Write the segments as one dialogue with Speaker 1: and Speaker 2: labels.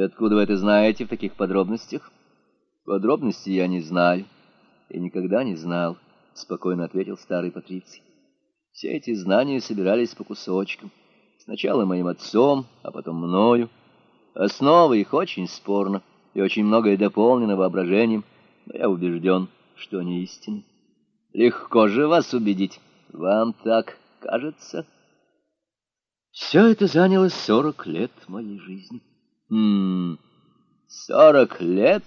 Speaker 1: откуда вы это знаете в таких подробностях? Подробностей я не знаю и никогда не знал, спокойно ответил старый патриций. Все эти знания собирались по кусочкам. Сначала моим отцом, а потом мною. Основа их очень спорна, и очень многое дополнено воображением, но я убежден, что они истинны. Легко же вас убедить. Вам так кажется? Все это заняло сорок лет моей жизни. Хм, сорок лет?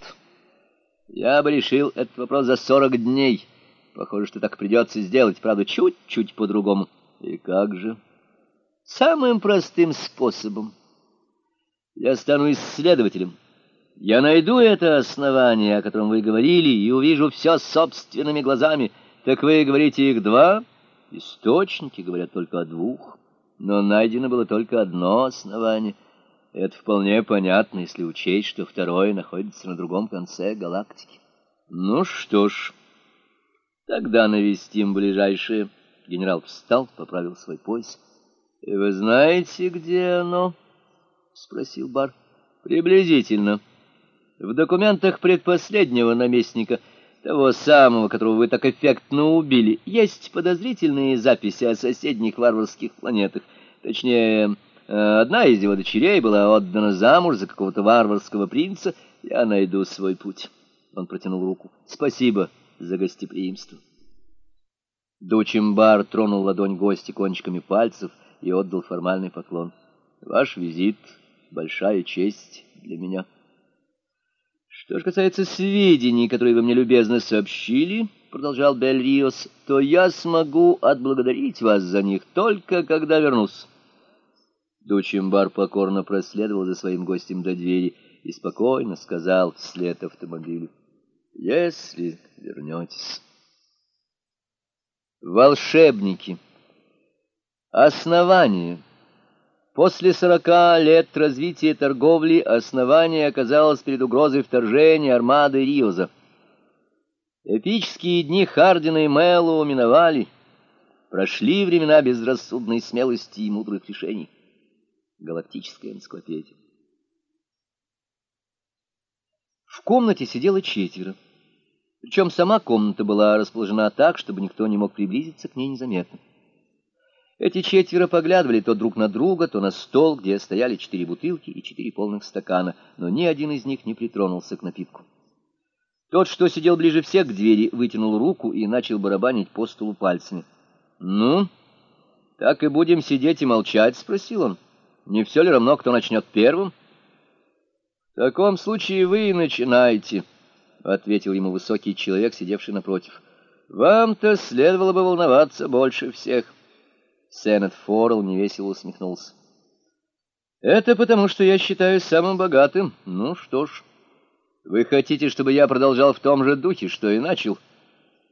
Speaker 1: Я бы решил этот вопрос за сорок дней. Похоже, что так придется сделать, правда, чуть-чуть по-другому. И как же? Самым простым способом. Я стану исследователем. Я найду это основание, о котором вы говорили, и увижу все собственными глазами. Так вы говорите их два? Источники говорят только о двух. Но найдено было только одно основание. Это вполне понятно, если учесть, что второе находится на другом конце галактики. Ну что ж, тогда навестим ближайшее. Генерал встал, поправил свой пояс. — И вы знаете, где оно? — спросил Бар. — Приблизительно. В документах предпоследнего наместника, того самого, которого вы так эффектно убили, есть подозрительные записи о соседних варварских планетах. Точнее, одна из его дочерей была отдана замуж за какого-то варварского принца. Я найду свой путь. Он протянул руку. Спасибо за гостеприимство. Дучимбар тронул ладонь гостя кончиками пальцев и отдал формальный поклон. Ваш визит — большая честь для меня. Что же касается сведений, которые вы мне любезно сообщили, — продолжал Бель-Риос, — то я смогу отблагодарить вас за них только когда вернусь. Дучимбар покорно проследовал за своим гостем до двери и спокойно сказал вслед автомобилю. — Если вернетесь. Волшебники. Основание. После сорока лет развития торговли основание оказалось перед угрозой вторжения армады Риоза. Эпические дни Хардина и Мэллоу миновали. Прошли времена безрассудной смелости и мудрых решений. Галактическая энциклопедия. В комнате сидело четверо. Причем сама комната была расположена так, чтобы никто не мог приблизиться к ней незаметно. Эти четверо поглядывали то друг на друга, то на стол, где стояли четыре бутылки и четыре полных стакана, но ни один из них не притронулся к напитку. Тот, что сидел ближе всех к двери, вытянул руку и начал барабанить по столу пальцами. «Ну, так и будем сидеть и молчать?» — спросил он. «Не все ли равно, кто начнет первым?» «В таком случае вы начинаете», — ответил ему высокий человек, сидевший напротив. «Вам-то следовало бы волноваться больше всех». Сеннет Форел невесело усмехнулся. «Это потому, что я считаю самым богатым. Ну что ж, вы хотите, чтобы я продолжал в том же духе, что и начал?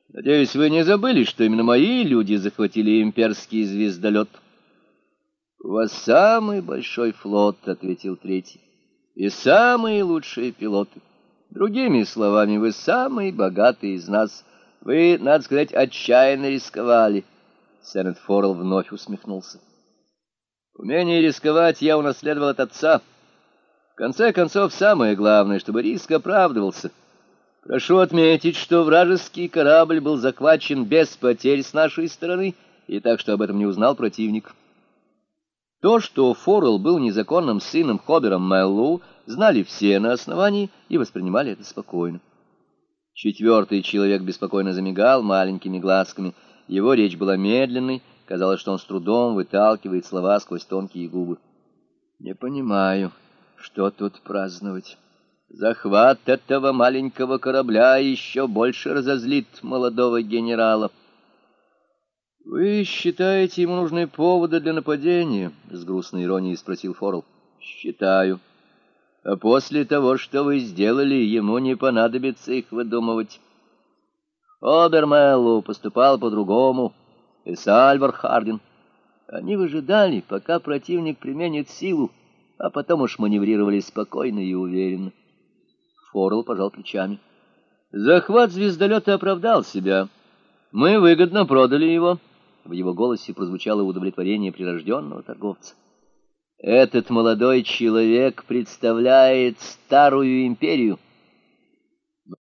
Speaker 1: Надеюсь, вы не забыли, что именно мои люди захватили имперский звездолет?» «У вас самый большой флот», — ответил третий, — «и самые лучшие пилоты. Другими словами, вы самый богатый из нас. Вы, надо сказать, отчаянно рисковали». Сеннет Форл вновь усмехнулся. Умение рисковать я унаследовал от отца. В конце концов, самое главное, чтобы риск оправдывался. Прошу отметить, что вражеский корабль был захвачен без потерь с нашей стороны, и так что об этом не узнал противник. То, что Форел был незаконным сыном Хобера Мэллоу, знали все на основании и воспринимали это спокойно. Четвертый человек беспокойно замигал маленькими глазками — его речь была медленной, казалось, что он с трудом выталкивает слова сквозь тонкие губы. «Не понимаю, что тут праздновать. Захват этого маленького корабля еще больше разозлит молодого генерала». «Вы считаете, ему нужны поводы для нападения?» — с грустной иронией спросил Форл. «Считаю. А после того, что вы сделали, ему не понадобится их выдумывать». Обермеллу поступал по-другому, и Сальвар Хардин. Они выжидали, пока противник применит силу, а потом уж маневрировали спокойно и уверенно. Форл пожал плечами. Захват звездолета оправдал себя. Мы выгодно продали его. В его голосе прозвучало удовлетворение прирожденного торговца. «Этот молодой человек представляет старую империю».